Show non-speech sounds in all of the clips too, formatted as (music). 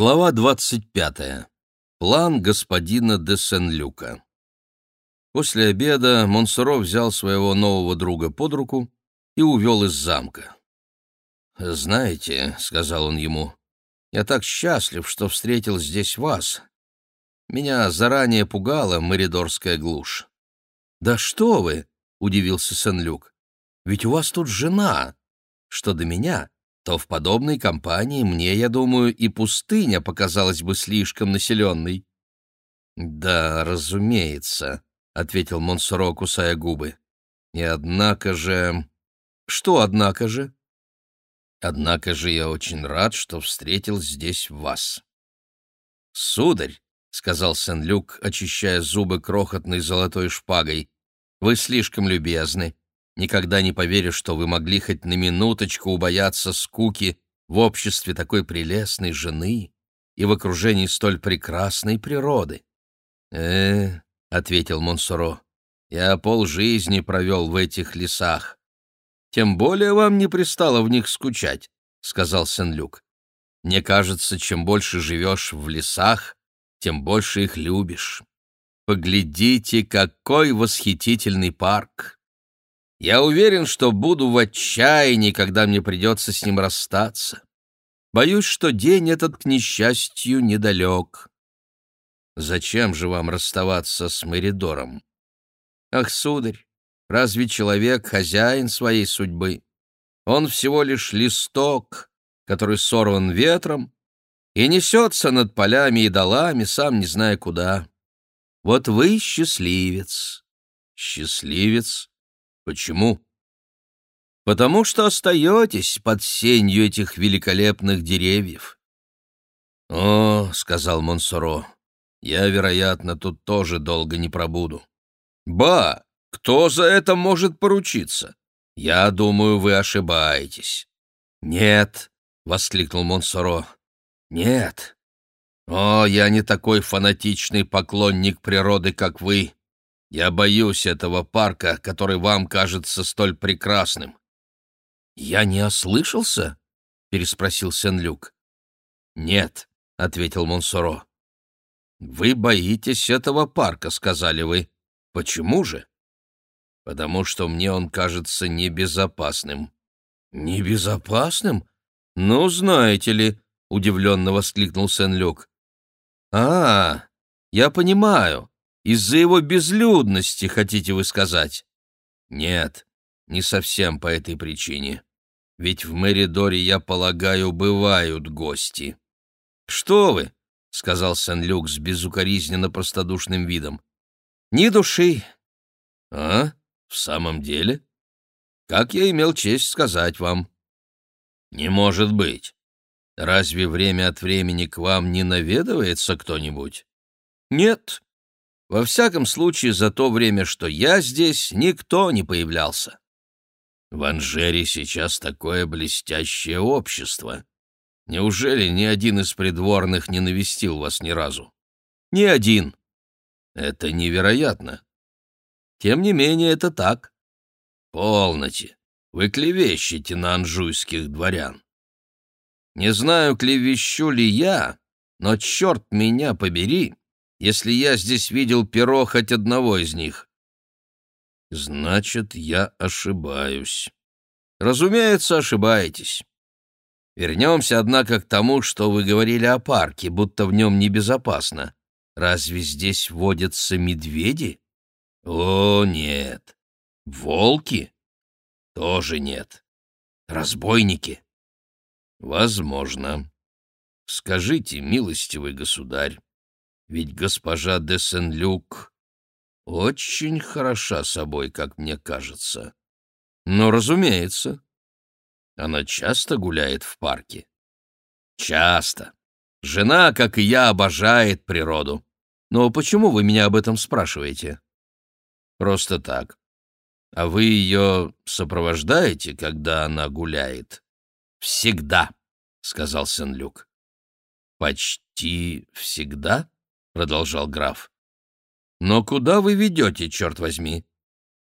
Глава двадцать пятая. План господина де Сен-Люка. После обеда Монсоро взял своего нового друга под руку и увел из замка. «Знаете», — сказал он ему, — «я так счастлив, что встретил здесь вас. Меня заранее пугала моридорская глушь». «Да что вы!» — удивился Сен-Люк. «Ведь у вас тут жена. Что до меня, то в подобной компании мне, я думаю, и пустыня показалась бы слишком населенной». «Да, разумеется», — ответил Монсоро, кусая губы. «И однако же...» «Что однако же?» «Однако же я очень рад, что встретил здесь вас». «Сударь», — сказал Сен-Люк, очищая зубы крохотной золотой шпагой, — «вы слишком любезны. Никогда не поверю, что вы могли хоть на минуточку убояться скуки в обществе такой прелестной жены и в окружении столь прекрасной природы. «Э, -э — ответил Монсоро, — я полжизни провел в этих лесах. Тем более вам не пристало в них скучать, — сказал Сен-Люк. Мне кажется, чем больше живешь в лесах, тем больше их любишь. Поглядите, какой восхитительный парк! Я уверен, что буду в отчаянии, когда мне придется с ним расстаться. Боюсь, что день этот, к несчастью, недалек. Зачем же вам расставаться с Меридором? Ах, сударь, разве человек хозяин своей судьбы? Он всего лишь листок, который сорван ветром и несется над полями и долами, сам не зная куда. Вот вы счастливец. Счастливец? Почему? Потому что остаетесь под сенью этих великолепных деревьев. О, сказал Монсоро, я, вероятно, тут тоже долго не пробуду. Ба, кто за это может поручиться? Я думаю, вы ошибаетесь. Нет, воскликнул Монсоро. Нет. О, я не такой фанатичный поклонник природы, как вы. Я боюсь этого парка, который вам кажется столь прекрасным. Я не ослышался? переспросил Сен-Люк. Нет, ответил Монсоро. Вы боитесь этого парка, сказали вы. Почему же? Потому что мне он кажется небезопасным. Небезопасным? Ну, знаете ли, удивленно воскликнул Сен-Люк. А, я понимаю. Из-за его безлюдности, хотите вы сказать? Нет, не совсем по этой причине. Ведь в Меридоре, я полагаю, бывают гости. Что вы? — сказал Сен-Люк с безукоризненно простодушным видом. «Ни души». «А? В самом деле? Как я имел честь сказать вам?» «Не может быть. Разве время от времени к вам не наведывается кто-нибудь?» «Нет. Во всяком случае, за то время, что я здесь, никто не появлялся. В Анжере сейчас такое блестящее общество. Неужели ни один из придворных не навестил вас ни разу? Ни один. Это невероятно. Тем не менее, это так. Полноте. Вы клевещете на анжуйских дворян. Не знаю, клевещу ли я, но черт меня побери, если я здесь видел перо хоть одного из них. Значит, я ошибаюсь. Разумеется, ошибаетесь. Вернемся, однако, к тому, что вы говорили о парке, будто в нем небезопасно. Разве здесь водятся медведи? О, нет. Волки? Тоже нет. Разбойники? Возможно. Скажите, милостивый государь, ведь госпожа де Сен-Люк очень хороша собой, как мне кажется. Но, разумеется. Она часто гуляет в парке? Часто. Жена, как и я, обожает природу. Но почему вы меня об этом спрашиваете? Просто так. А вы ее сопровождаете, когда она гуляет? Всегда, — сказал Сен-Люк. Почти всегда? — продолжал граф. «Но куда вы ведете, черт возьми?»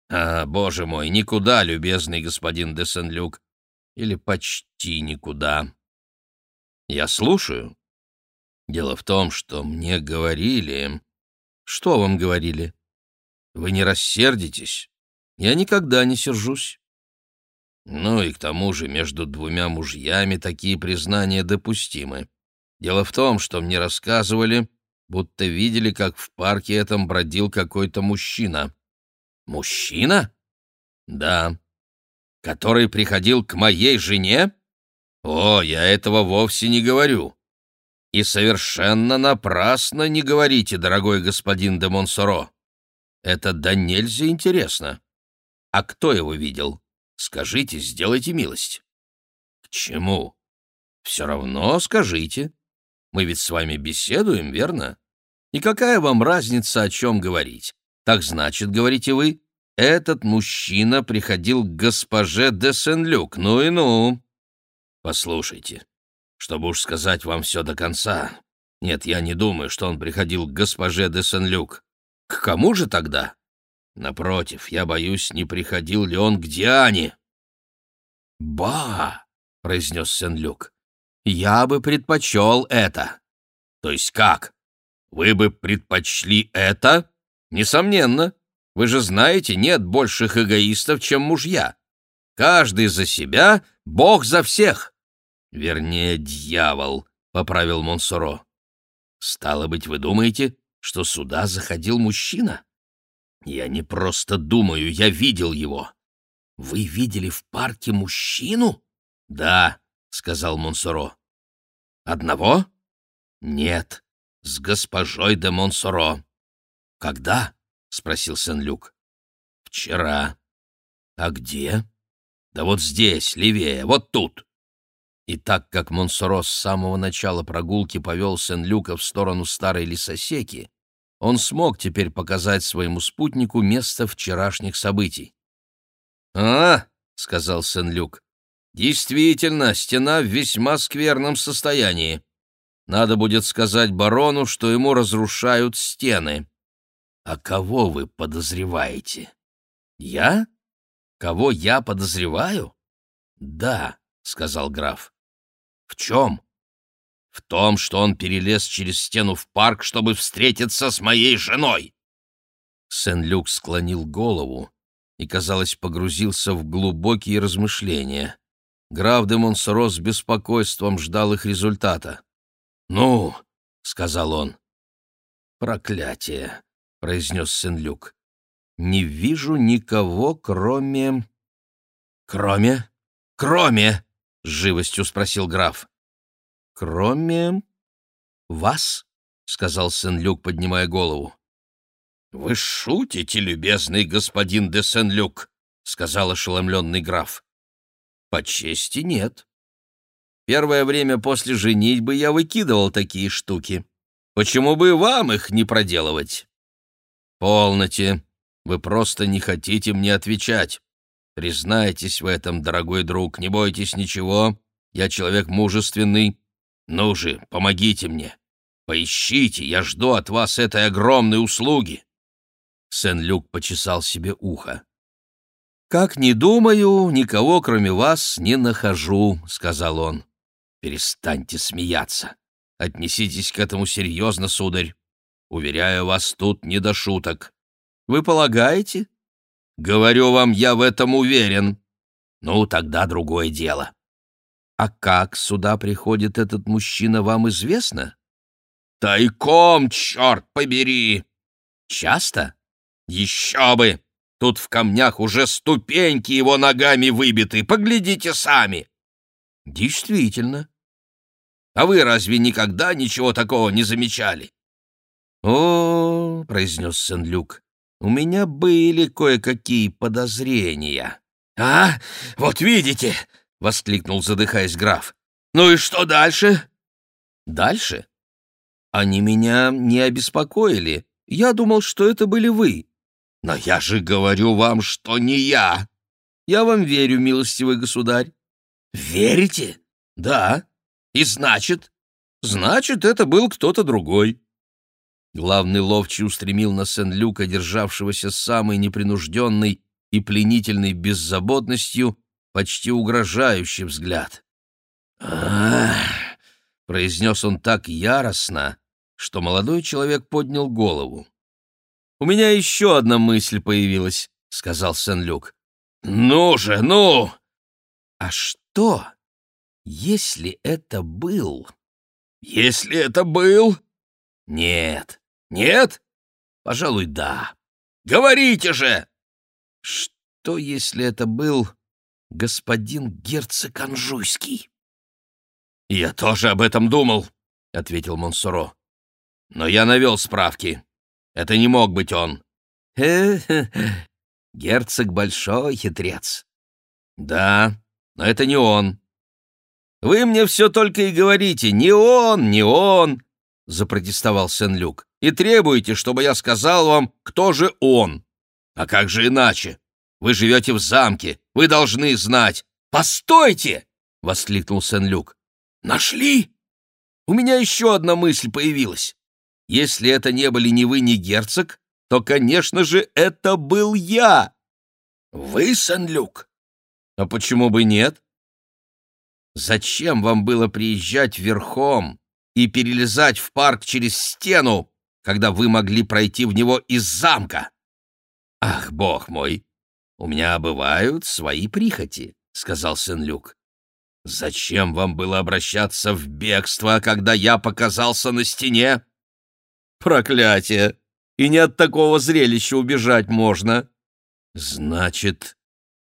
«А, боже мой, никуда, любезный господин де Сен-Люк. Или почти никуда». «Я слушаю». Дело в том, что мне говорили... Что вам говорили? Вы не рассердитесь? Я никогда не сержусь. Ну и к тому же между двумя мужьями такие признания допустимы. Дело в том, что мне рассказывали, будто видели, как в парке этом бродил какой-то мужчина. Мужчина? Да. Который приходил к моей жене? О, я этого вовсе не говорю. И совершенно напрасно не говорите, дорогой господин де Монсоро. Это да нельзя интересно. А кто его видел? Скажите, сделайте милость. К чему? Все равно скажите. Мы ведь с вами беседуем, верно? И какая вам разница, о чем говорить? Так значит, говорите вы, этот мужчина приходил к госпоже де Сен-Люк. Ну и ну. Послушайте, чтобы уж сказать вам все до конца. Нет, я не думаю, что он приходил к госпоже де Сен-Люк. К кому же тогда? Напротив, я боюсь, не приходил ли он к Диане. «Ба!» — произнес Сен-Люк. «Я бы предпочел это». «То есть как? Вы бы предпочли это?» «Несомненно. Вы же знаете, нет больших эгоистов, чем мужья. Каждый за себя, Бог за всех». «Вернее, дьявол», — поправил Монсоро. «Стало быть, вы думаете, что сюда заходил мужчина?» «Я не просто думаю, я видел его». «Вы видели в парке мужчину?» «Да», — сказал Монсоро. «Одного?» «Нет, с госпожой де Монсоро». «Когда?» — спросил Сен-Люк. «Вчера». «А где?» «Да вот здесь, левее, вот тут». И так как Монсоро с самого начала прогулки повел Сен-Люка в сторону старой лесосеки, он смог теперь показать своему спутнику место вчерашних событий. «А, — сказал Сен-Люк, — действительно, стена в весьма скверном состоянии. Надо будет сказать барону, что ему разрушают стены». «А кого вы подозреваете?» «Я? Кого я подозреваю?» «Да», — сказал граф. «В чем?» в том, что он перелез через стену в парк, чтобы встретиться с моей женой. Сен-Люк склонил голову и, казалось, погрузился в глубокие размышления. Граф де Монсоро с беспокойством ждал их результата. «Ну», — сказал он. «Проклятие», — произнес Сен-Люк. «Не вижу никого, кроме...» «Кроме? Кроме?» — с живостью спросил граф. «Кроме вас?» — сказал Сен-Люк, поднимая голову. «Вы шутите, любезный господин де Сен-Люк?» — сказал ошеломленный граф. «По чести нет. Первое время после женитьбы я выкидывал такие штуки. Почему бы вам их не проделывать?» «Полноте. Вы просто не хотите мне отвечать. Признайтесь в этом, дорогой друг, не бойтесь ничего. Я человек мужественный, ну же, помогите мне. Поищите, я жду от вас этой огромной услуги. Сен-Люк почесал себе ухо. «Как не думаю, никого, кроме вас, не нахожу», — сказал он. «Перестаньте смеяться. Отнеситесь к этому серьезно, сударь. Уверяю вас, тут не до шуток». «Вы полагаете?» «Говорю вам, я в этом уверен». «Ну, тогда другое дело. А как сюда приходит этот мужчина, вам известно? Тайком, черт побери! Часто? Еще бы! Тут в камнях уже ступеньки его ногами выбиты. Поглядите сами. Действительно. А вы разве никогда ничего такого не замечали? О, произнес Сен-Люк, у меня были кое-какие подозрения. А, вот видите, — воскликнул, задыхаясь граф. «Ну и что дальше?» «Дальше? Они меня не обеспокоили. Я думал, что это были вы». «Но я же говорю вам, что не я!» «Я вам верю, милостивый государь». «Верите?» «Да. И значит?» «Значит, это был кто-то другой». Главный ловчий устремил на Сен-Люка, державшегося самой непринужденной и пленительной беззаботностью, почти угрожающий взгляд. «Ах!» — произнес он так яростно, что молодой человек поднял голову. «У меня еще одна мысль появилась», — сказал Сен-Люк. «Ну же, ну!» «А что, если это был...» «Если это был...» «Нет». «Нет?» «Пожалуй, да». «Говорите же!» «Что, если это был господин герцог Анжуйский?» «Я тоже об этом думал», — ответил Монсоро. «Но я навел справки. Это не мог быть он». «Хе-хе, (laughs) герцог большой хитрец». «Да, но это не он». «Вы мне все только и говорите, не он, не он», — запротестовал Сен-Люк, «и требуете, чтобы я сказал вам, кто же он. А как же иначе? Вы живете в замке, вы должны знать». «Постойте!» — воскликнул Сен-Люк. «Нашли?» «У меня еще одна мысль появилась. Если это не были ни вы, ни герцог, то, конечно же, это был я». «Вы, Сен-Люк?» «А почему бы нет?» «Зачем вам было приезжать верхом и перелезать в парк через стену, когда вы могли пройти в него из замка?» «Ах, бог мой! У меня бывают свои прихоти», — сказал Сен-Люк. «Зачем вам было обращаться в бегство, когда я показался на стене?» «Проклятие! И не от такого зрелища убежать можно!» «Значит,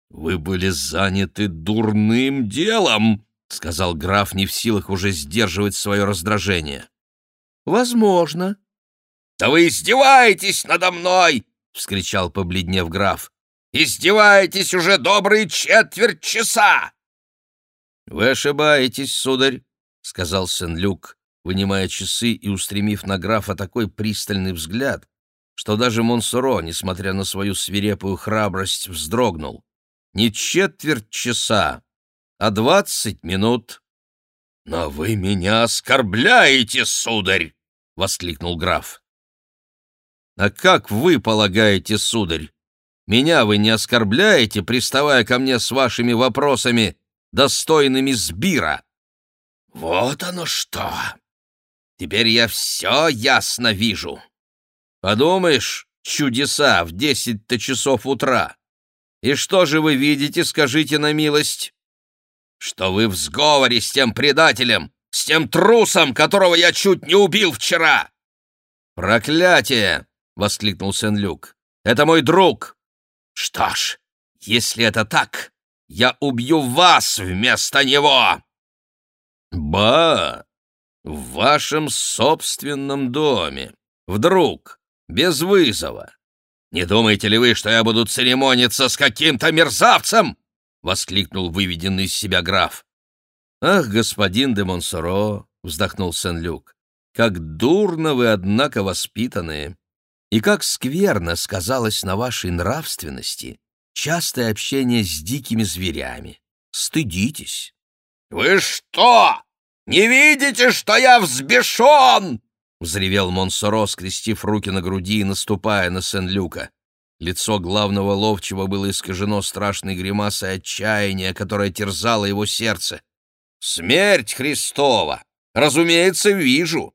вы были заняты дурным делом!» — сказал граф, не в силах уже сдерживать свое раздражение. «Возможно». «Да вы издеваетесь надо мной!» — вскричал, побледнев граф. «Издеваетесь уже добрые четверть часа!» «Вы ошибаетесь, сударь», — сказал Сен-Люк, вынимая часы и устремив на графа такой пристальный взгляд, что даже Монсоро, несмотря на свою свирепую храбрость, вздрогнул. «Не четверть часа, а двадцать минут». «Но вы меня оскорбляете, сударь!» — воскликнул граф. «А как вы полагаете, сударь? Меня вы не оскорбляете, приставая ко мне с вашими вопросами, достойными сбира?» «Вот оно что! Теперь я все ясно вижу!» «Подумаешь, чудеса в десять-то часов утра! И что же вы видите, скажите на милость?» «Что вы в сговоре с тем предателем, с тем трусом, которого я чуть не убил вчера!» «Проклятие!» — воскликнул Сен-Люк. «Это мой друг!» «Что ж, если это так, я убью вас вместо него!» «Ба! В вашем собственном доме! Вдруг, без вызова! Не думаете ли вы, что я буду церемониться с каким-то мерзавцем?» — воскликнул выведенный из себя граф. «Ах, господин де Монсоро!» — вздохнул Сен-Люк. «Как дурно вы, однако, воспитанные!» И как скверно сказалось на вашей нравственности частое общение с дикими зверями. Стыдитесь. «Вы что, не видите, что я взбешен?» — взревел Монсоро, скрестив руки на груди и наступая на Сен-Люка. Лицо главного ловчего было искажено страшной гримасой отчаяния, которая терзала его сердце. «Смерть Христова! Разумеется, вижу.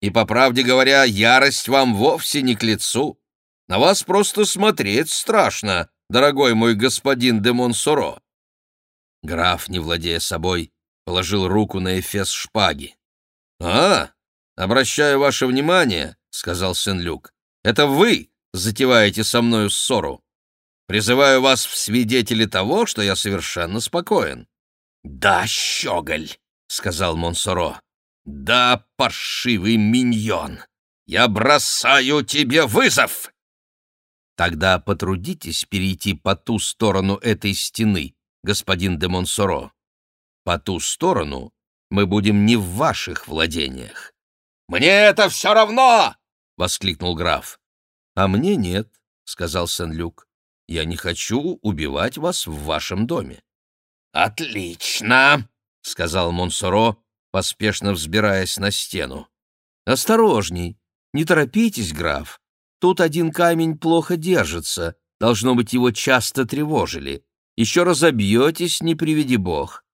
И, по правде говоря, ярость вам вовсе не к лицу. На вас просто смотреть страшно, дорогой мой господин де Монсоро. Граф, не владея собой, положил руку на эфес шпаги. «А, обращаю ваше внимание», — сказал Сен-Люк, — «это вы затеваете со мною ссору. Призываю вас в свидетели того, что я совершенно спокоен». «Да, щеголь», — сказал Монсоро. «Да, паршивый миньон! Я бросаю тебе вызов!» «Тогда потрудитесь перейти по ту сторону этой стены, господин де Монсоро. По ту сторону мы будем не в ваших владениях». «Мне это все равно!» — воскликнул граф. «А мне нет», — сказал Сен-Люк. «Я не хочу убивать вас в вашем доме». «Отлично!» — сказал Монсоро, поспешно взбираясь на стену. «Осторожней! Не торопитесь, граф. Тут один камень плохо держится. Должно быть, его часто тревожили. Еще разобьетесь, не приведи бог.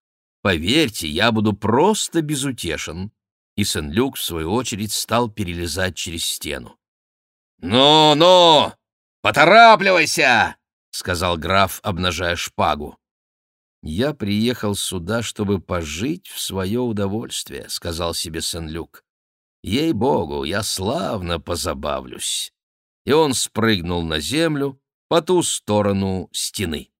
Поверьте, я буду просто безутешен. и Сен-Люк, в свою очередь, стал перелезать через стену. «Ну-ну, поторапливайся!» — сказал граф, обнажая шпагу. «Я приехал сюда, чтобы пожить в свое удовольствие», — сказал себе Сен-Люк. «Ей-богу, я славно позабавлюсь». И он спрыгнул на землю по ту сторону стены.